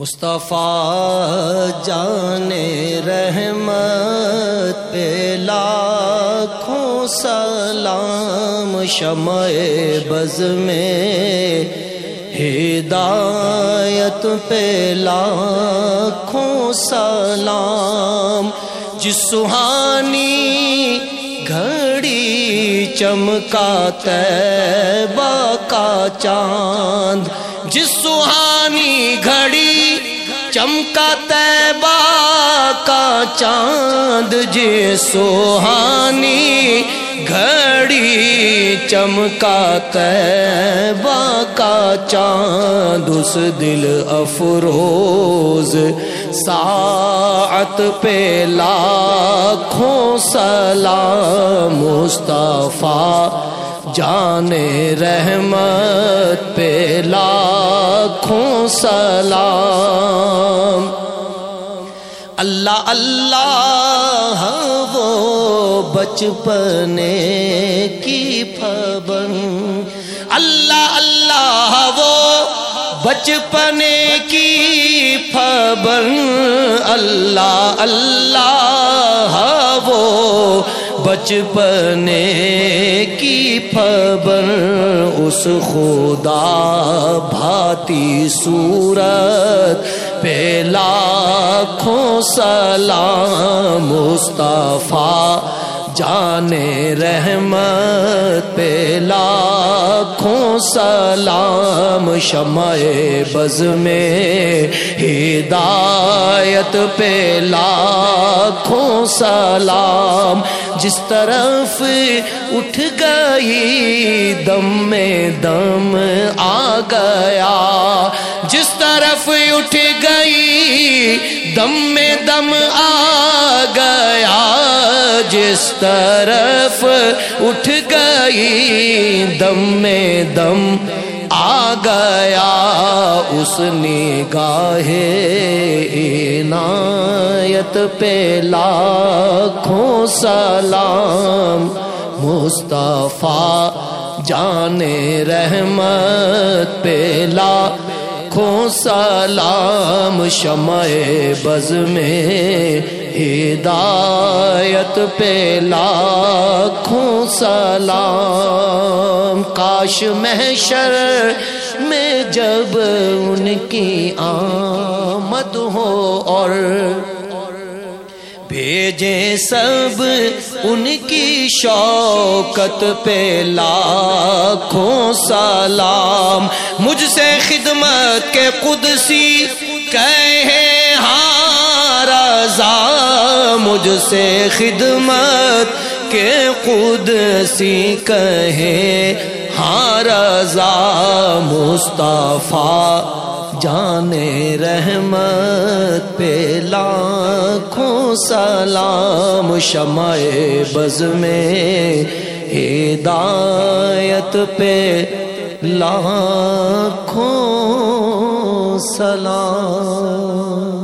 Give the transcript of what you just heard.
مصطفیٰ جان رحمت پہ لاکھوں سلام شمع بز میں ہدایت پہ لاکھوں سلام جس سہانی گھڑی چمکا تیبہ کا چاند جس سہانی گھڑی چمکا تیبہ کا چاند جی سوہانی گھڑی چمکا تیبہ کا چاند اس دل افروز ساعت پہ لاکھوں سلام مصطفیٰ جان رحمت پہ لاکھوں سلام۔ اللہ اللہ، وہ بچپنے کی پھبن اللہ اللہ، وہ بچپنے کی پھبن اللہ اللہ بچپنے کی خبر اس خدا بھاتی صورت پہ لاکھوں سلام مصطفیٰ جان رحمت پہ لاکھوں سلام شمع بز میں ہدایت پہ لاکھوں سلام جس طرف اٹھ گئی دم میں دم آ گیا جس طرف اٹھ گئی دم میں دم آ گیا جس طرف اٹھ گئی، دم میں دم آ گیا۔ اس نگاہ عنایت پہ لاکھوں سلام۔ مصطفیٰ جان رحمت پہ لاکھوں سلام شمع بز میں ہدایت پہ لاکھوں سلام کاش محشر میں جب ان کی آمد ہو اور بھیجے سب ان کی شوکت پہ لاکھوں سلام مجھ سے خدمت کے قدسی کہے ہاں رضا مجھ سے خدمت کے قدسی کہے ہاں رضا مصطفیٰ جانے رحمت پہ لاکھوں سلام شمع بز میں ہدایت پہ لاکھوں سلام